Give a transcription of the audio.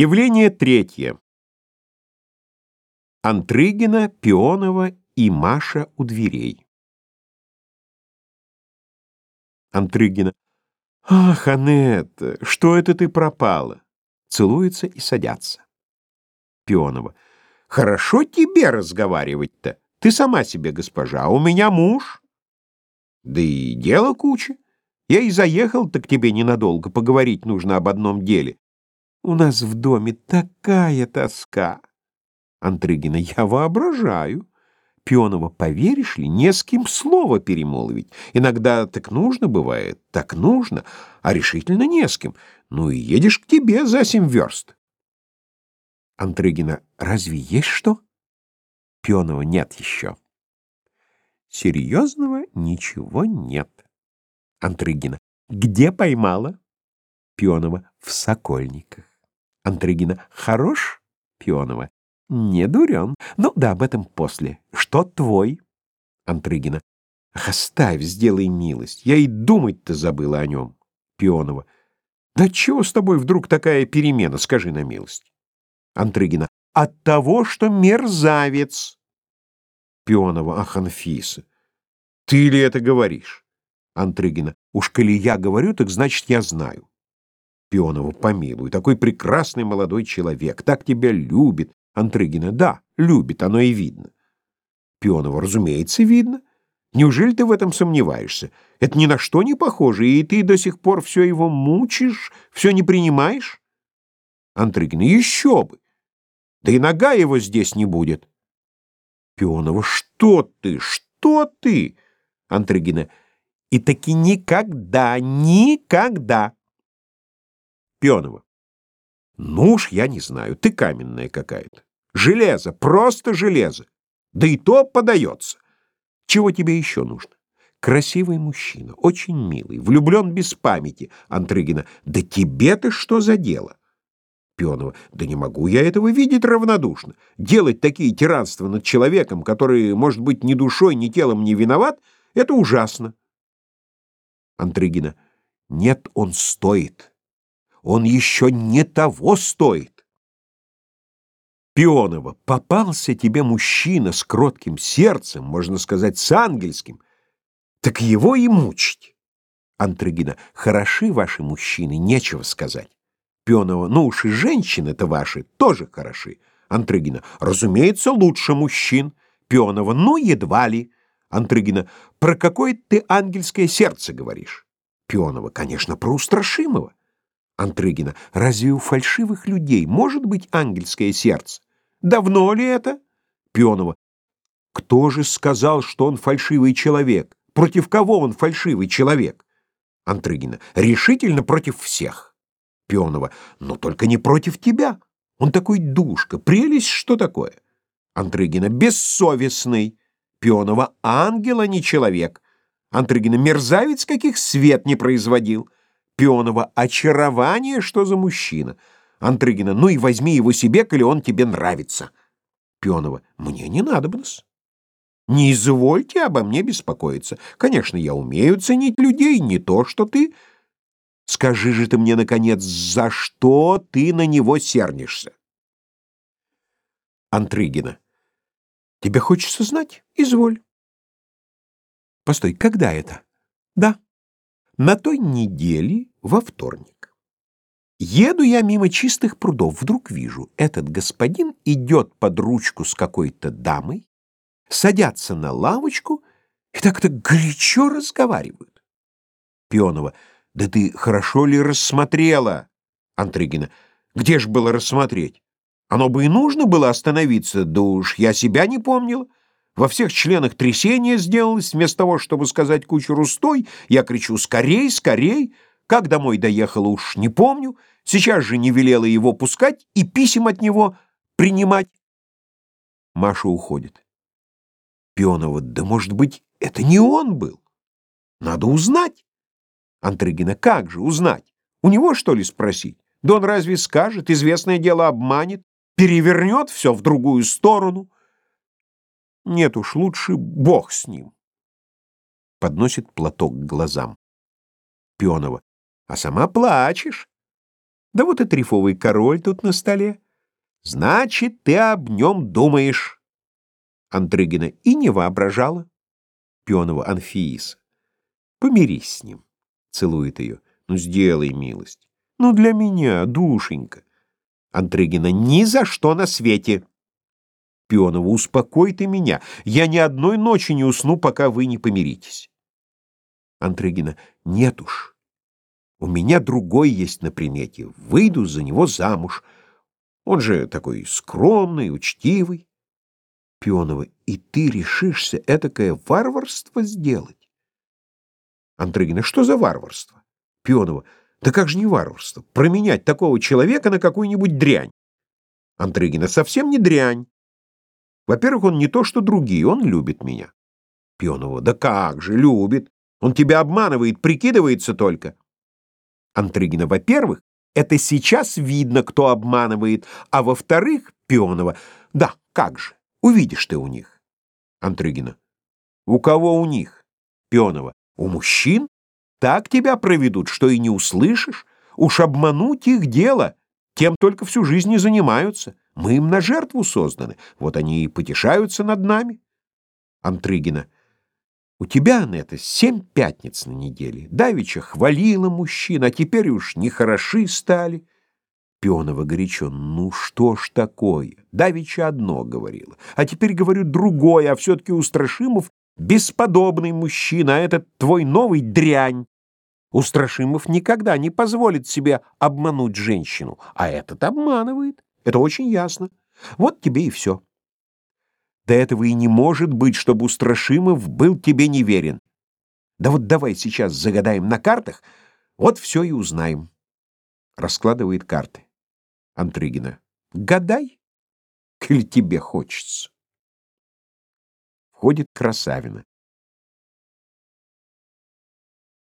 Явление третье. Антрыгина, Пионова и Маша у дверей. Антрыгина. Ах, Анетта, что это ты пропала? Целуются и садятся. Пионова. Хорошо тебе разговаривать-то. Ты сама себе госпожа, а у меня муж. Да и дело куча. Я и заехал-то к тебе ненадолго, поговорить нужно об одном деле. У нас в доме такая тоска. Антрыгина, я воображаю. Пионова, поверишь ли, не с кем слово перемолвить. Иногда так нужно бывает, так нужно, а решительно не с кем. Ну и едешь к тебе за семь верст. Антрыгина, разве есть что? Пионова, нет еще. Серьезного ничего нет. Антрыгина, где поймала? Пионова, в Сокольниках. Антрыгина, хорош? Пионова, не дурен. Ну да, об этом после. Что твой? Антрыгина, ах, оставь, сделай милость. Я и думать-то забыла о нем. Пионова, да чего с тобой вдруг такая перемена, скажи на милость? Антрыгина, от того, что мерзавец. Пионова, ах, Анфиса, ты ли это говоришь? Антрыгина, уж коли я говорю, так значит, я знаю. Пионова, помилуй, такой прекрасный молодой человек, так тебя любит. Антрыгина, да, любит, оно и видно. Пионова, разумеется, видно. Неужели ты в этом сомневаешься? Это ни на что не похоже, и ты до сих пор все его мучишь, все не принимаешь? Антрыгина, еще бы. Да и нога его здесь не будет. Пионова, что ты, что ты? Антрыгина, и таки никогда, никогда. Пионова. Ну уж я не знаю, ты каменная какая-то. Железо, просто железо. Да и то подается. Чего тебе еще нужно? Красивый мужчина, очень милый, влюблен без памяти. Антрыгина. Да тебе-то что за дело? Пионова. Да не могу я этого видеть равнодушно. Делать такие тиранства над человеком, который, может быть, ни душой, ни телом не виноват, это ужасно. Антрыгина. Нет, он стоит. Он еще не того стоит. Пионова, попался тебе мужчина с кротким сердцем, можно сказать, с ангельским, так его и мучить. Антрыгина, хороши ваши мужчины, нечего сказать. Пионова, ну уж и женщины-то ваши тоже хороши. Антрыгина, разумеется, лучше мужчин. Пионова, ну едва ли. Антрыгина, про какое ты ангельское сердце говоришь? Пионова, конечно, про устрашимого. Антрыгина, разве у фальшивых людей может быть ангельское сердце? Давно ли это? Пионова, кто же сказал, что он фальшивый человек? Против кого он фальшивый человек? Антрыгина, решительно против всех. Пионова, но только не против тебя. Он такой душка, прелесть, что такое? Антрыгина, бессовестный. Пионова, ангел, а не человек. Антрыгина, мерзавец, каких свет не производил. Пионова очарование, что за мужчина. Антрыгина, ну и возьми его себе, коли он тебе нравится. Пионова, мне не надо бы-с. Не извольте обо мне беспокоиться. Конечно, я умею ценить людей, не то, что ты. Скажи же ты мне, наконец, за что ты на него сернишься? Антрыгина. Тебе хочется знать? Изволь. Постой, когда это? Да. На той неделе во вторник. Еду я мимо чистых прудов, вдруг вижу, этот господин идет под ручку с какой-то дамой, садятся на лавочку и так-то горячо разговаривают. Пионова, да ты хорошо ли рассмотрела? Антрыгина, где ж было рассмотреть? Оно бы и нужно было остановиться, да уж я себя не помнила. Во всех членах трясение сделалось. Вместо того, чтобы сказать кучеру «стой», я кричу «скорей, скорей». Как домой доехала, уж не помню. Сейчас же не велела его пускать и писем от него принимать. Маша уходит. Пионова, да может быть, это не он был? Надо узнать. Антрыгина, как же узнать? У него, что ли, спросить? Да он разве скажет, известное дело обманет, перевернет все в другую сторону? Нет уж, лучше бог с ним. Подносит платок к глазам. Пионова. А сама плачешь. Да вот и трифовый король тут на столе. Значит, ты об нем думаешь. Антрыгина и не воображала. Пионова Анфиис. Помирись с ним. Целует ее. Ну, сделай милость. Ну, для меня, душенька. Антрыгина. Ни за что на свете. Пионова. Успокой ты меня. Я ни одной ночи не усну, пока вы не помиритесь. Антрыгина. Нет уж. У меня другой есть на примете. Выйду за него замуж. Он же такой скромный, учтивый. Пионова. И ты решишься этакое варварство сделать? Антрыгина. Что за варварство? Пионова. Да как же не варварство? Променять такого человека на какую-нибудь дрянь. Антрыгина. Совсем не дрянь. Во-первых, он не то, что другие, он любит меня. Пионова. Да как же, любит. Он тебя обманывает, прикидывается только. Антрыгина. Во-первых, это сейчас видно, кто обманывает, а во-вторых, Пионова. Да, как же, увидишь ты у них. Антрыгина. У кого у них? Пионова. У мужчин? Так тебя проведут, что и не услышишь. Уж обмануть их дело. Тем только всю жизнь и занимаются. Мы им на жертву созданы. Вот они и потешаются над нами. Антрыгина. У тебя, Анетта, семь пятниц на неделе. Давича хвалила мужчин, а теперь уж нехороши стали. Пионова горячо. Ну что ж такое? Давича одно говорила, а теперь говорю другое, а все-таки Устрашимов бесподобный мужчина, а этот твой новый дрянь. Устрашимов никогда не позволит себе обмануть женщину, а этот обманывает. Это очень ясно. Вот тебе и все. До этого и не может быть, чтобы Устрашимов был тебе неверен. Да вот давай сейчас загадаем на картах, вот все и узнаем. Раскладывает карты. Антрыгина. Гадай, коль тебе хочется. Входит Красавина.